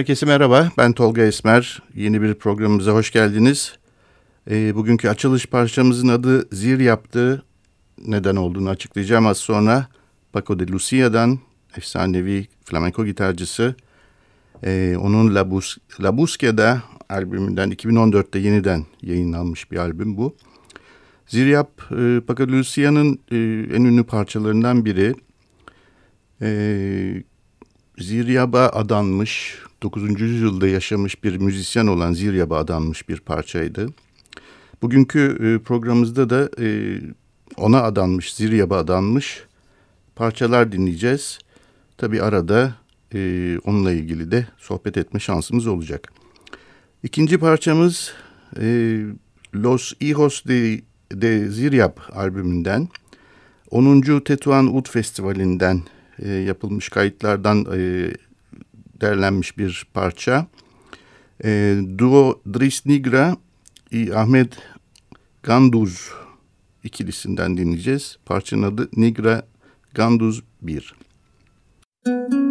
Herkese merhaba, ben Tolga Esmer. Yeni bir programımıza hoş geldiniz. E, bugünkü açılış parçamızın adı Zir yaptı. Neden olduğunu açıklayacağım az sonra. Paco de Lucia'dan, efsanevi flamenco gitarcısı. E, onun La, Bus La Búsqueda albümünden 2014'te yeniden yayınlanmış bir albüm bu. Ziryap, e, Paco de Lucia'nın e, en ünlü parçalarından biri. E, Ziryab'a adanmış, 9. yüzyılda yaşamış bir müzisyen olan Ziryab'a adanmış bir parçaydı. Bugünkü e, programımızda da e, ona adanmış, Ziryab'a adanmış parçalar dinleyeceğiz. Tabi arada e, onunla ilgili de sohbet etme şansımız olacak. İkinci parçamız Los Hijos de, de Ziryap albümünden 10. Tetuan Ud Festivali'nden yapılmış kayıtlardan derlenmiş bir parça. E, Duo Dris Nigra Ahmet Ganduz ikilisinden dinleyeceğiz. Parçanın adı Nigra Ganduz 1. Müzik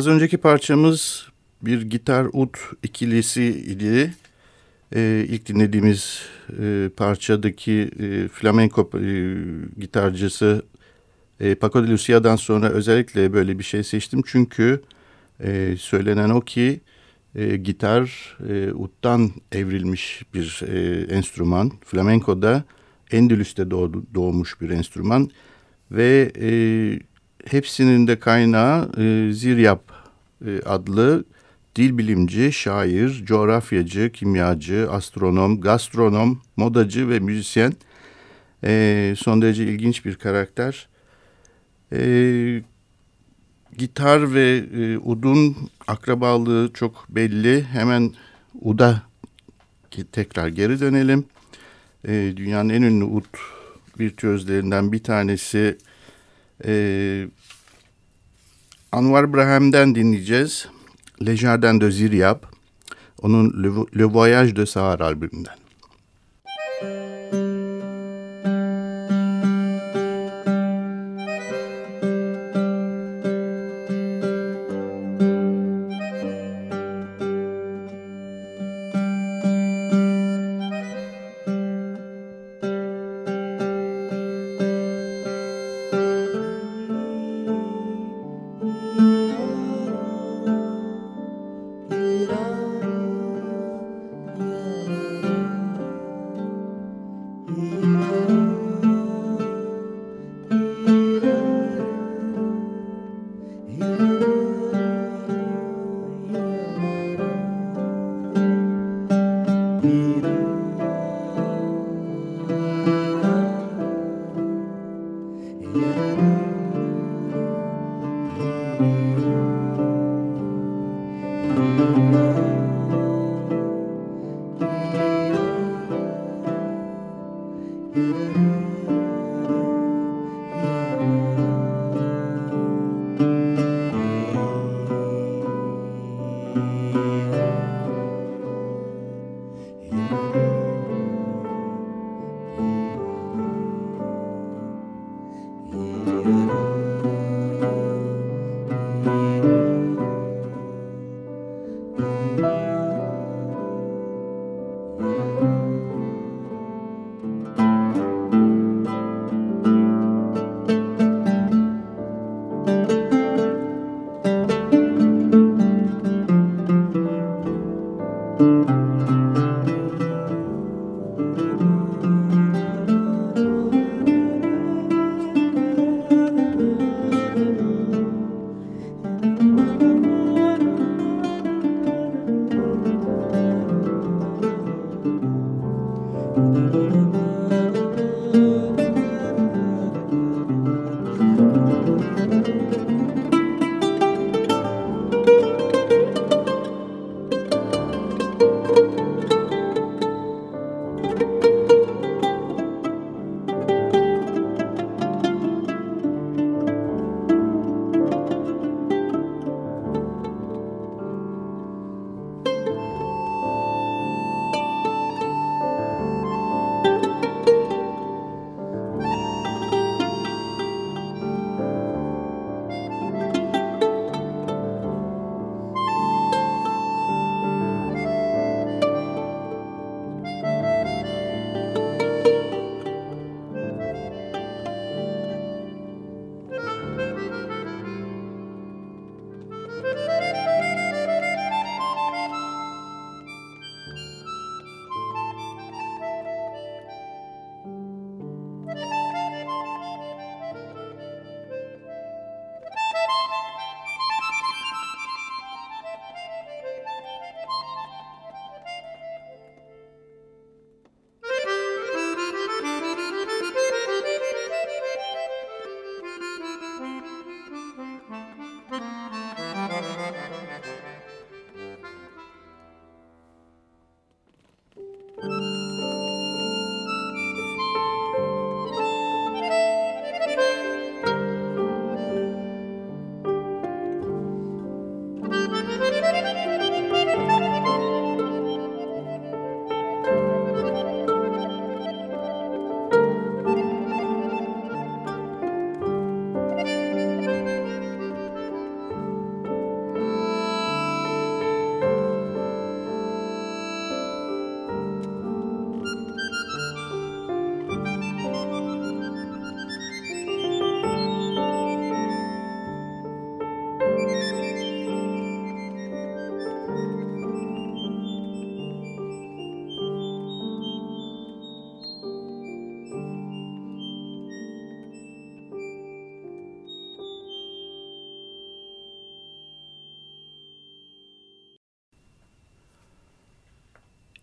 az önceki parçamız bir gitar ut ikilisi idi. E, ilk dinlediğimiz e, parçadaki e, flamenco e, gitarcısı e, Paco de Lucia'dan sonra özellikle böyle bir şey seçtim. Çünkü e, söylenen o ki e, gitar e, uttan evrilmiş bir e, enstrüman. Flamenco'da Endülüs'te doğdu, doğmuş bir enstrüman ve e, hepsinin de kaynağı e, Ziryap e, adlı dil bilimci, şair, coğrafyacı, kimyacı, astronom, gastronom, modacı ve müzisyen. E, son derece ilginç bir karakter. E, gitar ve e, udun akrabalığı çok belli. Hemen uda tekrar geri dönelim. E, dünyanın en ünlü ud virtüözlerinden bir tanesi e, Anwar Braham'den dinleyeceğiz. Le Jardin de Ziryab. Onun Le, Voyage de Sahara albümünden.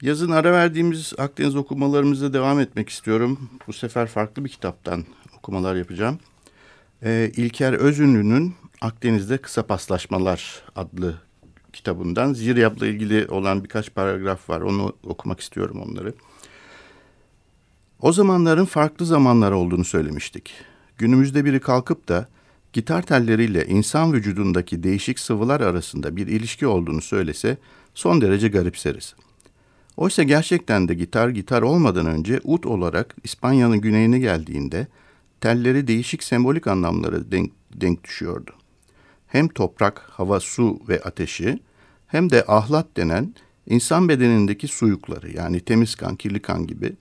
Yazın ara verdiğimiz Akdeniz okumalarımıza devam etmek istiyorum. Bu sefer farklı bir kitaptan okumalar yapacağım. Ee, İlker Özünlü'nün Akdeniz'de Kısa Paslaşmalar adlı kitabından Ziryap'la ilgili olan birkaç paragraf var. Onu okumak istiyorum onları. O zamanların farklı zamanlar olduğunu söylemiştik. Günümüzde biri kalkıp da gitar telleriyle insan vücudundaki değişik sıvılar arasında bir ilişki olduğunu söylese son derece garipseriz. Oysa gerçekten de gitar gitar olmadan önce ut olarak İspanya'nın güneyine geldiğinde telleri değişik sembolik anlamlara denk, denk düşüyordu. Hem toprak, hava, su ve ateşi hem de ahlat denen insan bedenindeki suyukları yani temiz kan, kirli kan gibi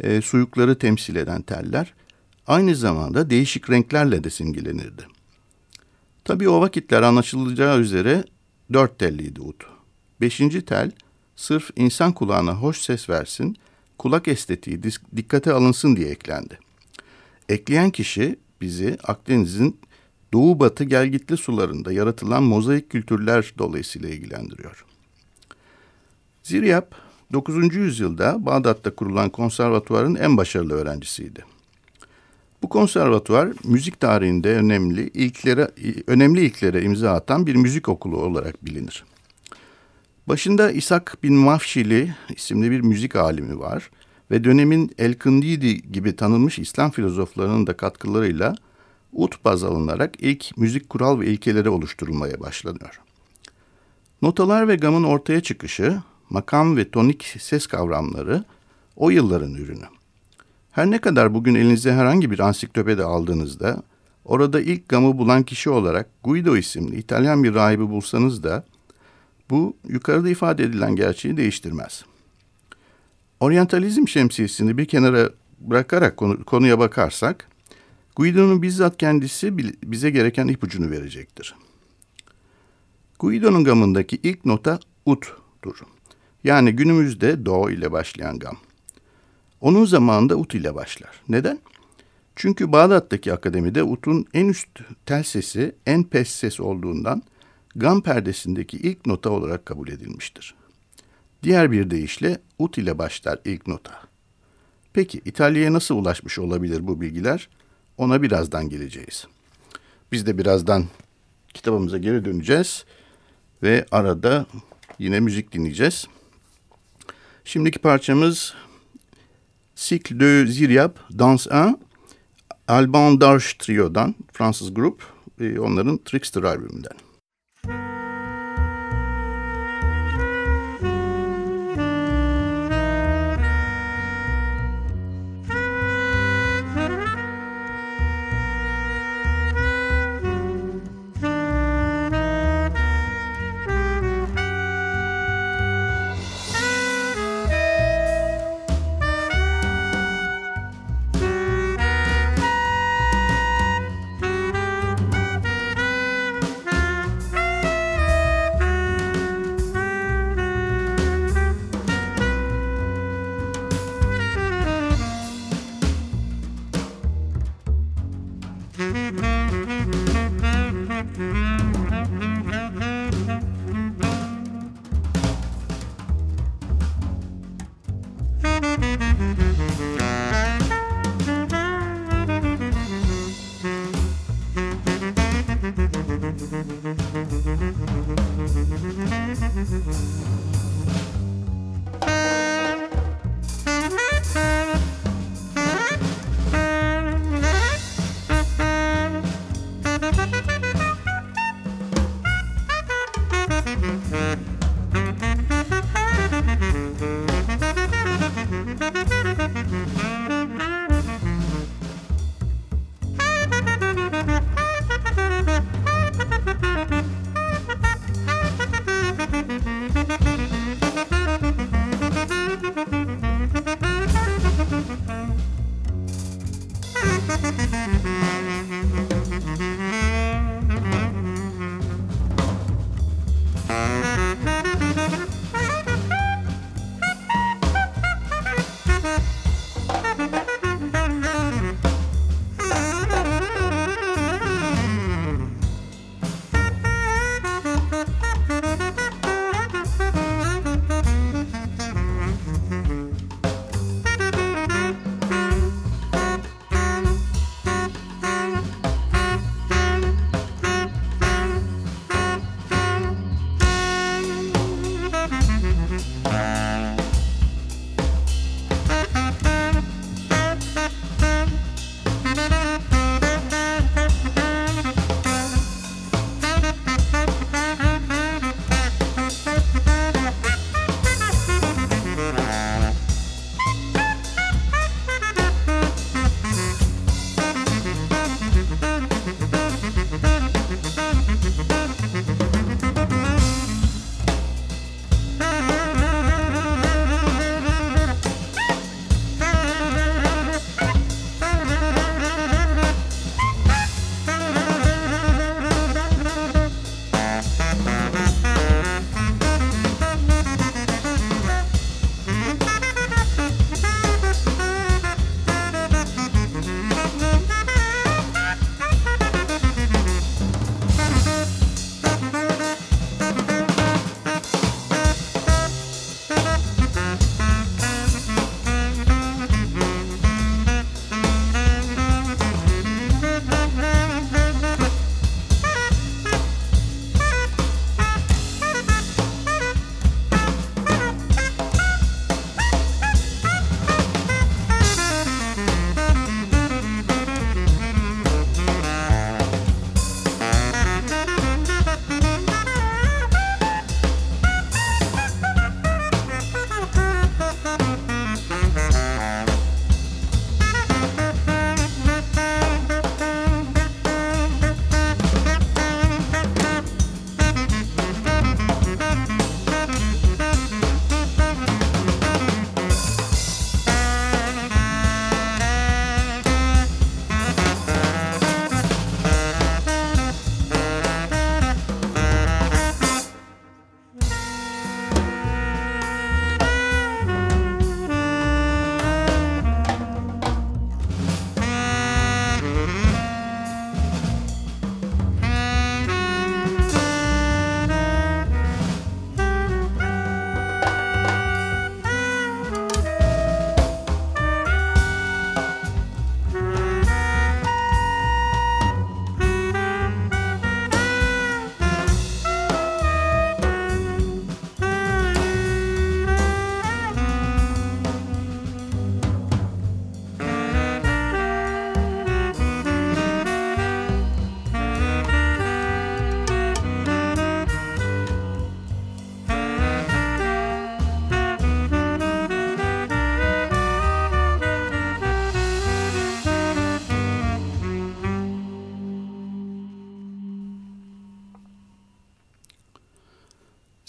e, suyukları temsil eden teller aynı zamanda değişik renklerle de simgelenirdi. Tabii o vakitler anlaşılacağı üzere dört telliydi ut. Beşinci tel sırf insan kulağına hoş ses versin, kulak estetiği dikkate alınsın diye eklendi. Ekleyen kişi bizi Akdeniz'in doğu batı gelgitli sularında yaratılan mozaik kültürler dolayısıyla ilgilendiriyor. Ziryap 9. yüzyılda Bağdat'ta kurulan konservatuvarın en başarılı öğrencisiydi. Bu konservatuvar müzik tarihinde önemli ilklere önemli ilklere imza atan bir müzik okulu olarak bilinir. Başında İshak bin Mafşili isimli bir müzik alimi var ve dönemin El-Kındidi gibi tanınmış İslam filozoflarının da katkılarıyla ut baz alınarak ilk müzik kural ve ilkeleri oluşturulmaya başlanıyor. Notalar ve gamın ortaya çıkışı, makam ve tonik ses kavramları o yılların ürünü. Her ne kadar bugün elinize herhangi bir ansiklopedi aldığınızda orada ilk gamı bulan kişi olarak Guido isimli İtalyan bir rahibi bulsanız da bu yukarıda ifade edilen gerçeği değiştirmez. Oryantalizm şemsiyesini bir kenara bırakarak konu, konuya bakarsak, Guido'nun bizzat kendisi bize gereken ipucunu verecektir. Guido'nun gamındaki ilk nota ut'dur. Yani günümüzde do ile başlayan gam. Onun zamanında ut ile başlar. Neden? Çünkü Bağdat'taki akademide utun en üst tel sesi en pes ses olduğundan gam perdesindeki ilk nota olarak kabul edilmiştir. Diğer bir deyişle ut ile başlar ilk nota. Peki İtalya'ya nasıl ulaşmış olabilir bu bilgiler? Ona birazdan geleceğiz. Biz de birazdan kitabımıza geri döneceğiz ve arada yine müzik dinleyeceğiz. Şimdiki parçamız Cycle de Ziryab Dans 1 Alban Darsh Trio'dan Fransız grup onların Trickster albümünden.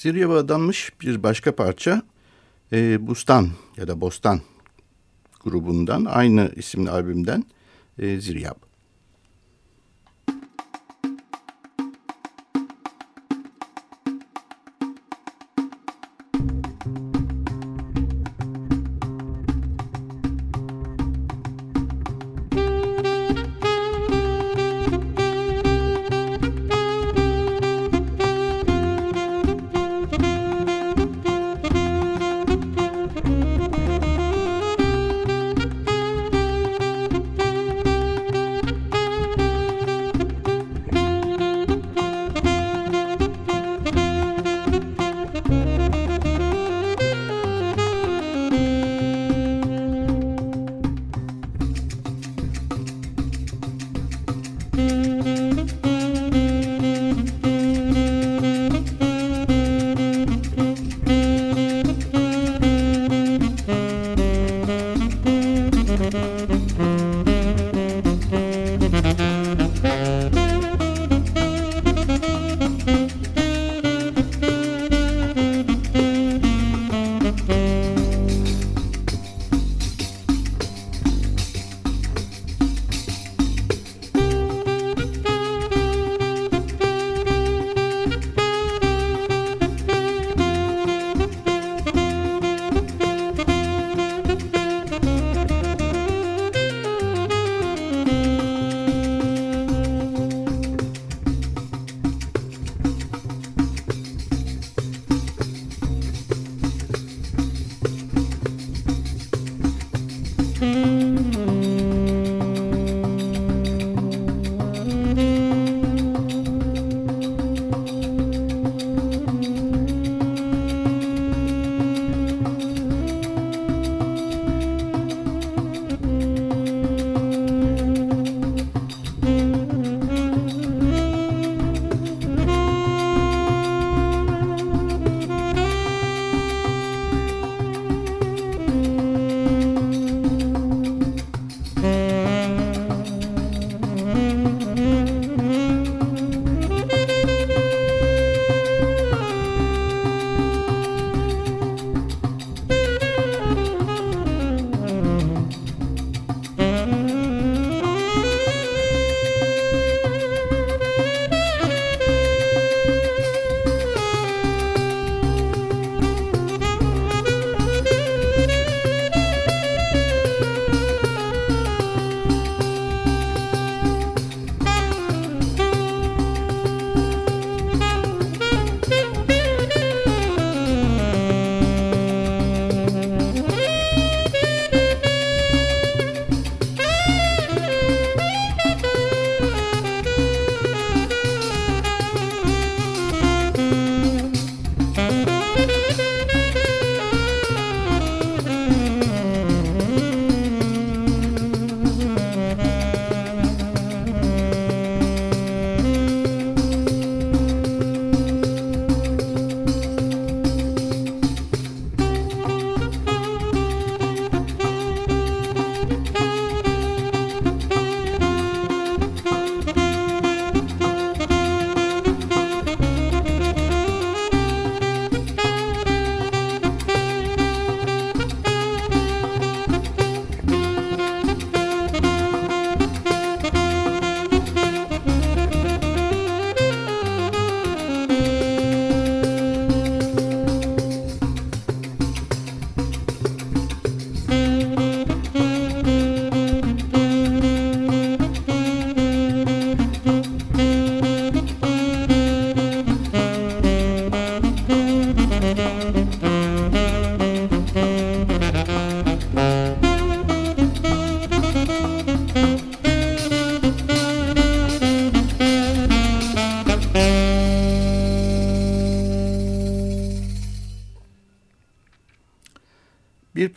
Ziryab'a adanmış bir başka parça e, Bustan ya da Bostan grubundan aynı isimli albümden e, Ziryab.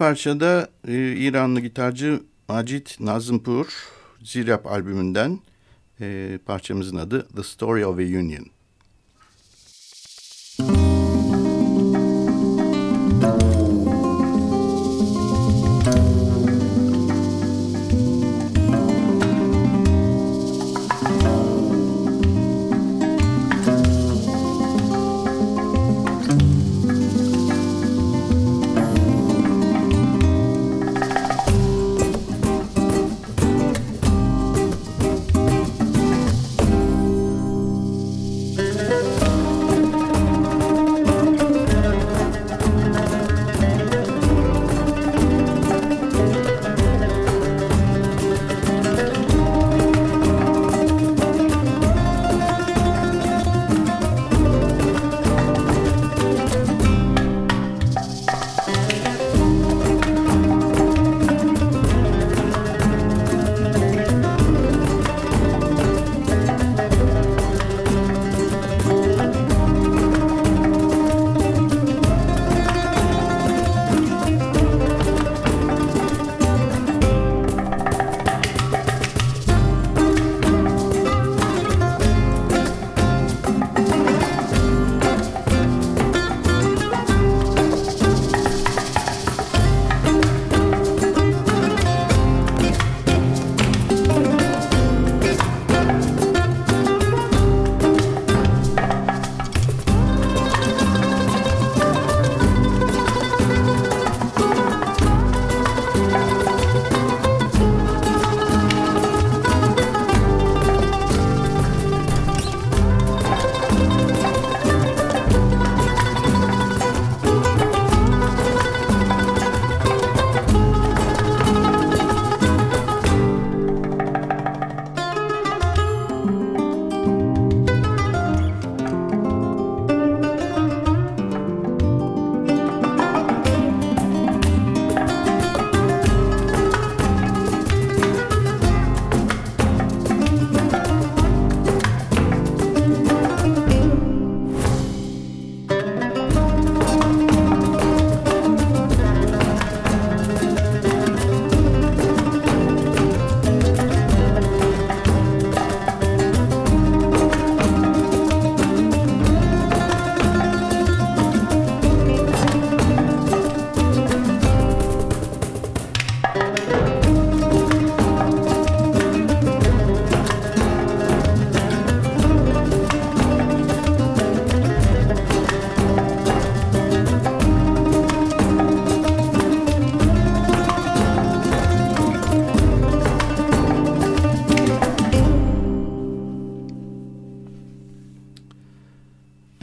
Parçada e, İranlı gitarcı Macit Nazımpur Zirap albümünden e, parçamızın adı The Story of a Union.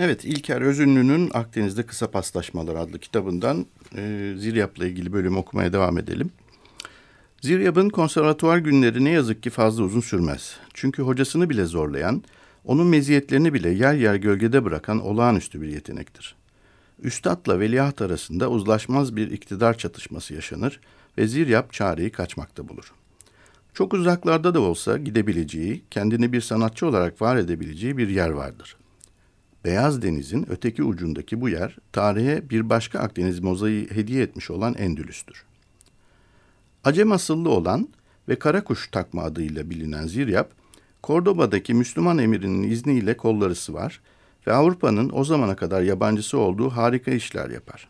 Evet, İlker Özünlü'nün Akdeniz'de Kısa Paslaşmalar adlı kitabından e, Ziryap'la ilgili bölüm okumaya devam edelim. Ziryap'ın konservatuvar günleri ne yazık ki fazla uzun sürmez. Çünkü hocasını bile zorlayan, onun meziyetlerini bile yer yer gölgede bırakan olağanüstü bir yetenektir. Üstadla veliaht arasında uzlaşmaz bir iktidar çatışması yaşanır ve Ziryap çareyi kaçmakta bulur. Çok uzaklarda da olsa gidebileceği, kendini bir sanatçı olarak var edebileceği bir yer vardır. Beyaz Deniz'in öteki ucundaki bu yer tarihe bir başka Akdeniz mozaiği hediye etmiş olan Endülüs'tür. Acem asıllı olan ve Karakuş takma adıyla bilinen Ziryap, Kordoba'daki Müslüman emirinin izniyle kolları sıvar ve Avrupa'nın o zamana kadar yabancısı olduğu harika işler yapar.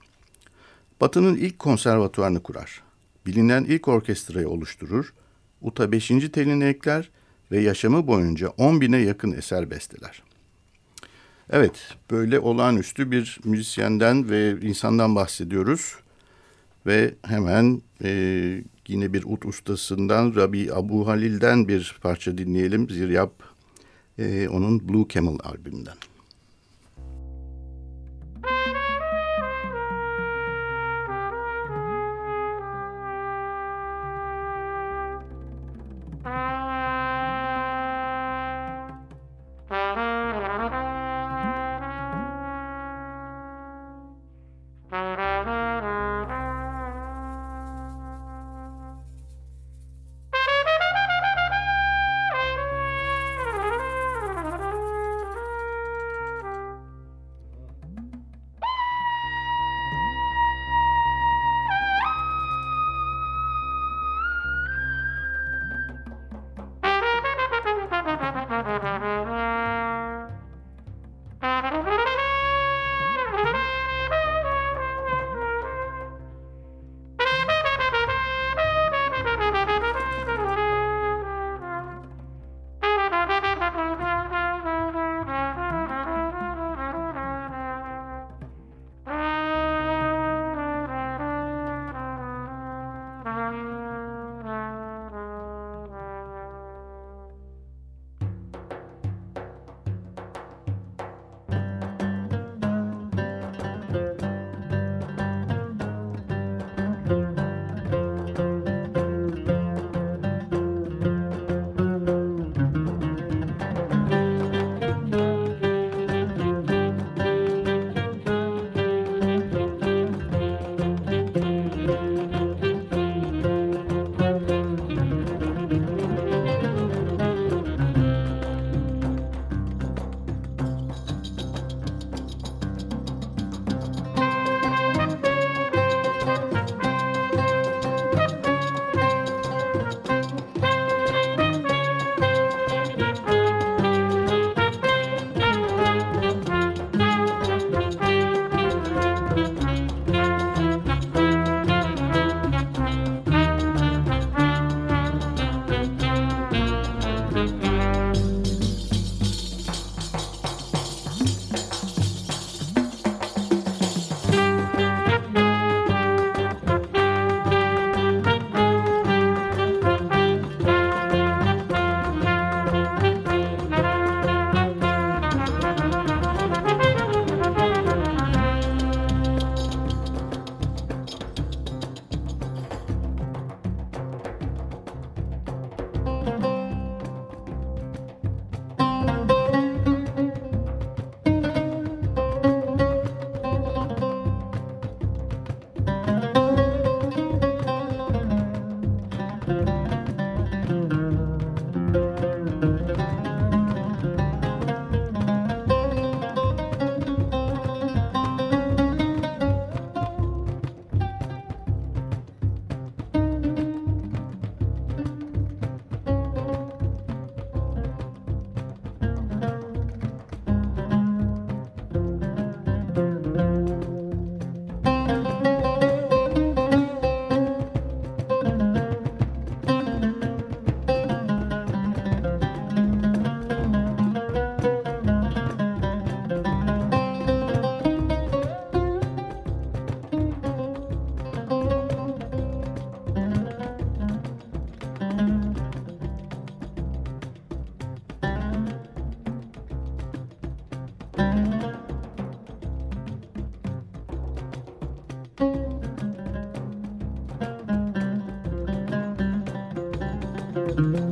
Batı'nın ilk konservatuarını kurar. Bilinen ilk orkestrayı oluşturur, uta 5. telini ekler ve yaşamı boyunca 10 bine yakın eser besteler. Evet, böyle olağanüstü bir müzisyenden ve insandan bahsediyoruz. Ve hemen e, yine bir ut ustasından Rabi Abu Halil'den bir parça dinleyelim. Ziryap e, onun Blue Camel albümünden. Mm-hmm.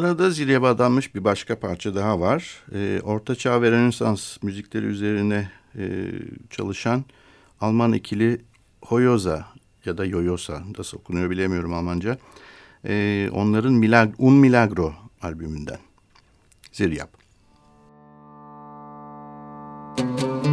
Sırada zilye adanmış bir başka parça daha var. E, Orta Çağ ve Rönesans müzikleri üzerine e, çalışan Alman ikili Hoyoza ya da Yoyosa nasıl okunuyor bilemiyorum Almanca. E, onların Milag Un Milagro albümünden. Ziryap. Bir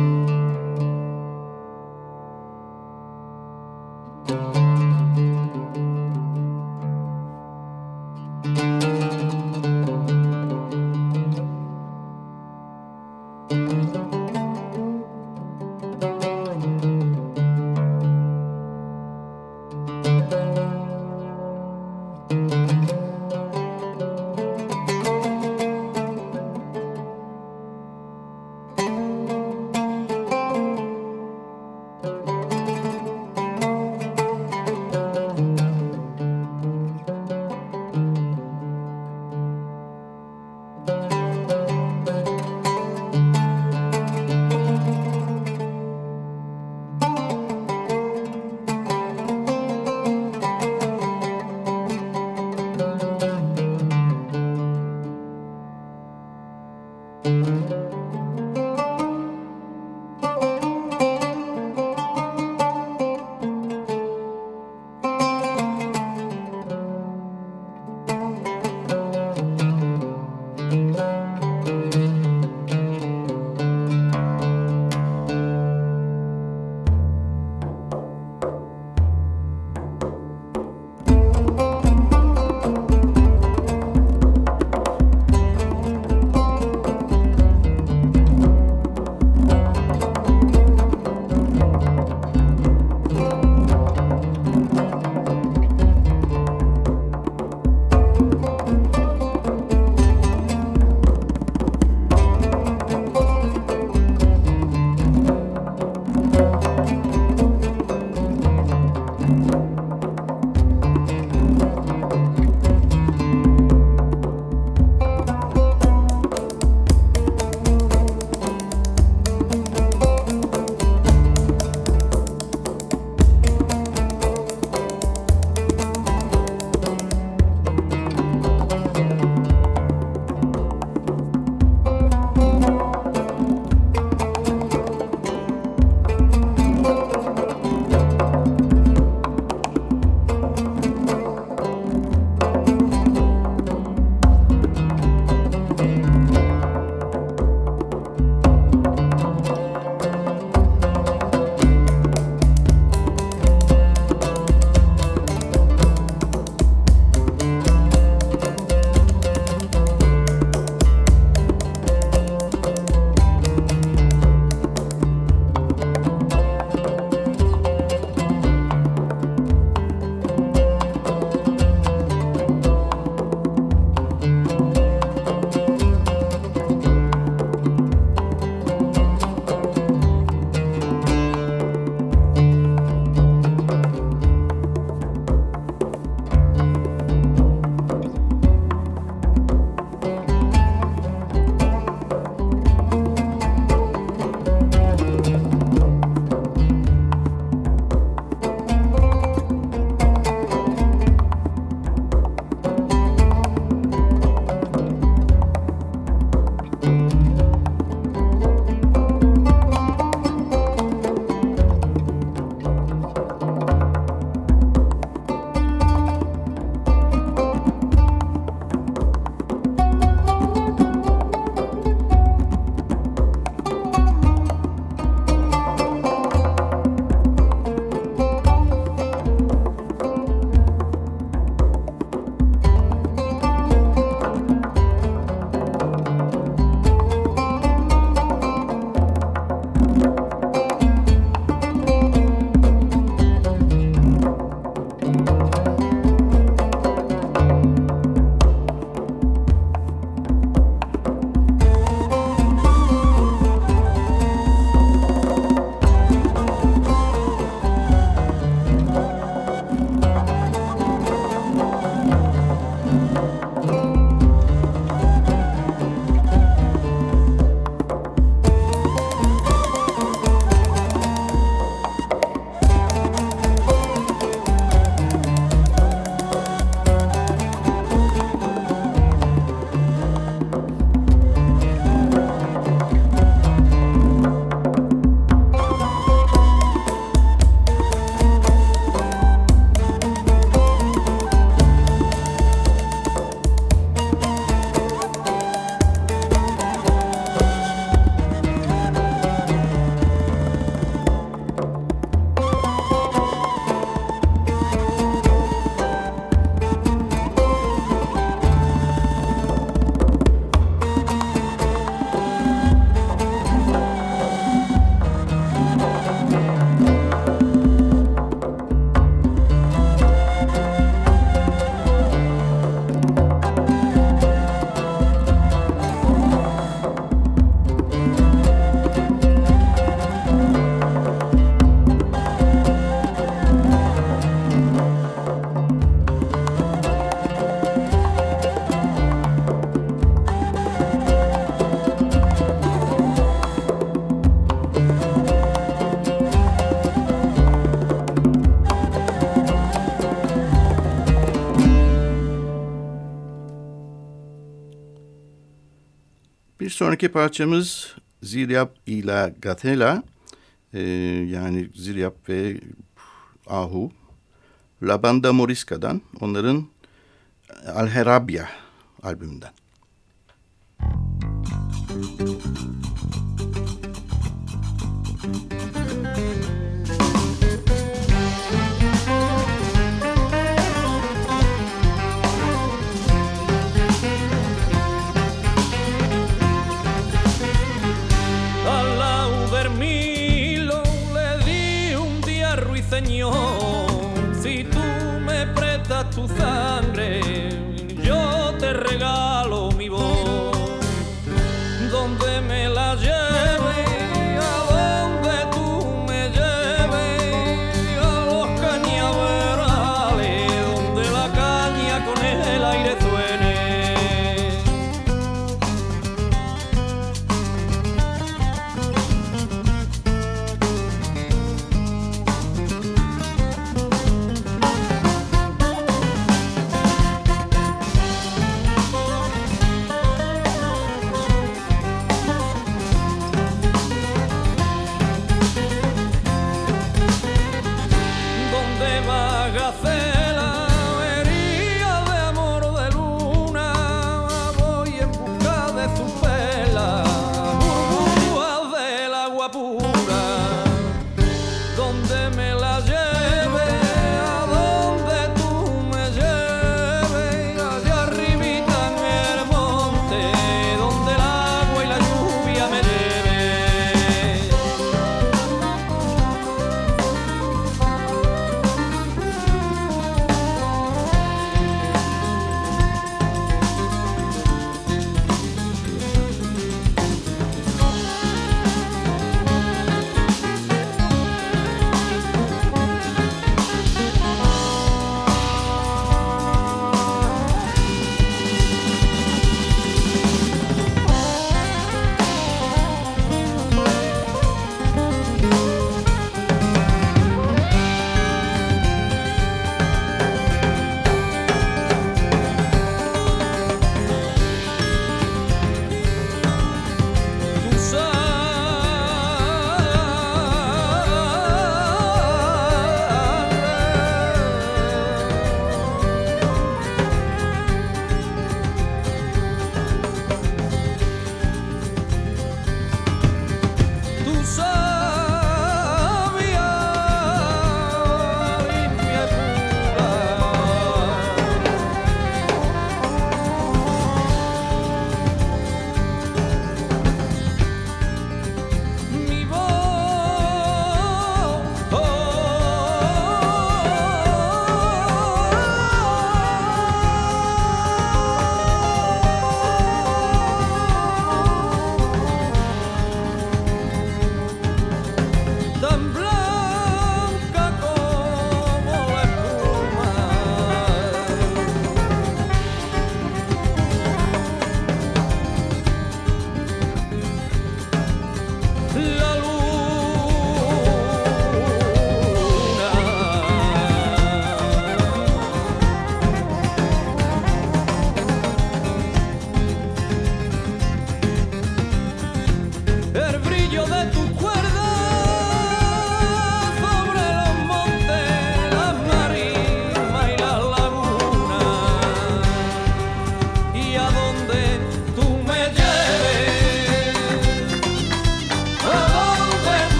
sonraki parçamız Ziryap ila Gatela e, yani Ziryap ve Ahu La Banda Morisca'dan onların Alherabia albümünden. Tu sangre, yo te regalo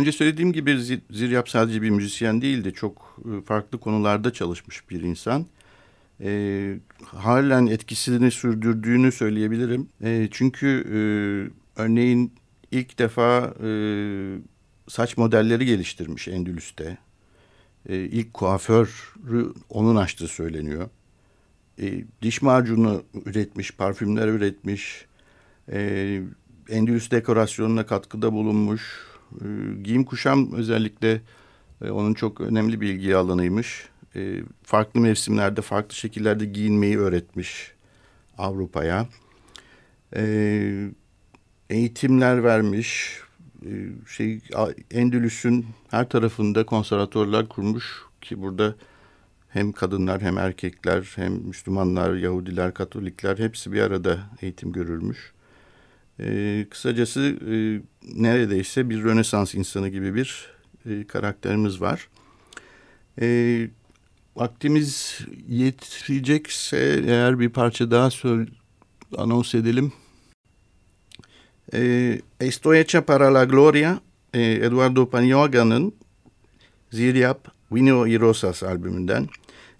önce söylediğim gibi Zi- Ziryap sadece bir müzisyen değildi. Çok e, farklı konularda çalışmış bir insan. E, halen etkisini sürdürdüğünü söyleyebilirim. E, çünkü e, örneğin ilk defa e, saç modelleri geliştirmiş Endülüs'te. E, ilk kuaförü onun açtığı söyleniyor. E, diş macunu üretmiş, parfümler üretmiş. E, Endülüs dekorasyonuna katkıda bulunmuş. E, giyim kuşam özellikle e, onun çok önemli bir ilgi alanıymış. E, farklı mevsimlerde, farklı şekillerde giyinmeyi öğretmiş Avrupa'ya. E, eğitimler vermiş. E, şey Endülüs'ün her tarafında konservatörler kurmuş ki burada hem kadınlar hem erkekler hem Müslümanlar, Yahudiler, Katolikler hepsi bir arada eğitim görürmüş. E, kısacası e, neredeyse bir Rönesans insanı gibi bir e, karakterimiz var. E, vaktimiz yetecekse eğer bir parça daha söyle, anons edelim. E, Estoy hecha para la gloria e, Eduardo Paniaga'nın Ziryap Vino y Rosas albümünden.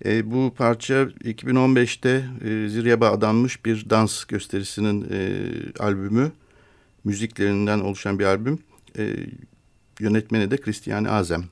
E, bu parça 2015'te e, Ziryap'a adanmış bir dans gösterisinin e, albümü. Müziklerinden oluşan bir albüm. E, yönetmeni de Christiane Azem.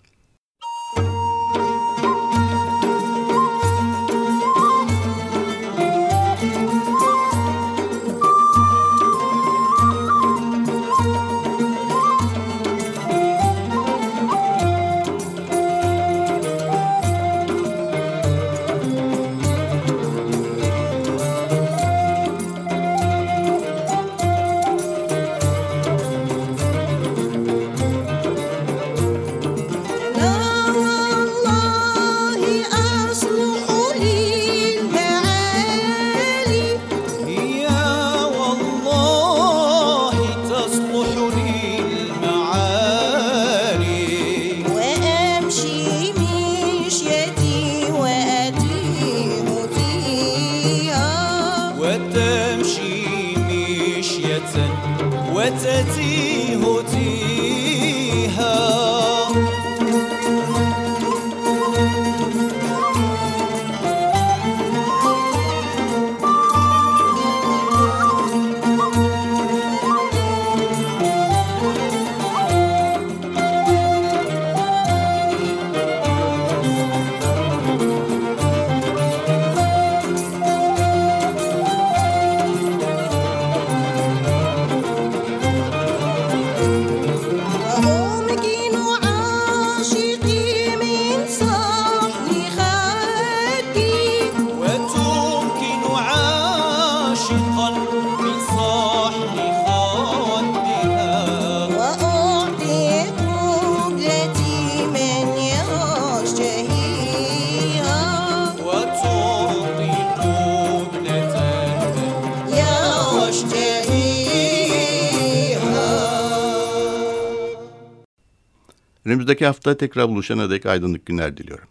Önümüzdeki hafta tekrar buluşana dek aydınlık günler diliyorum.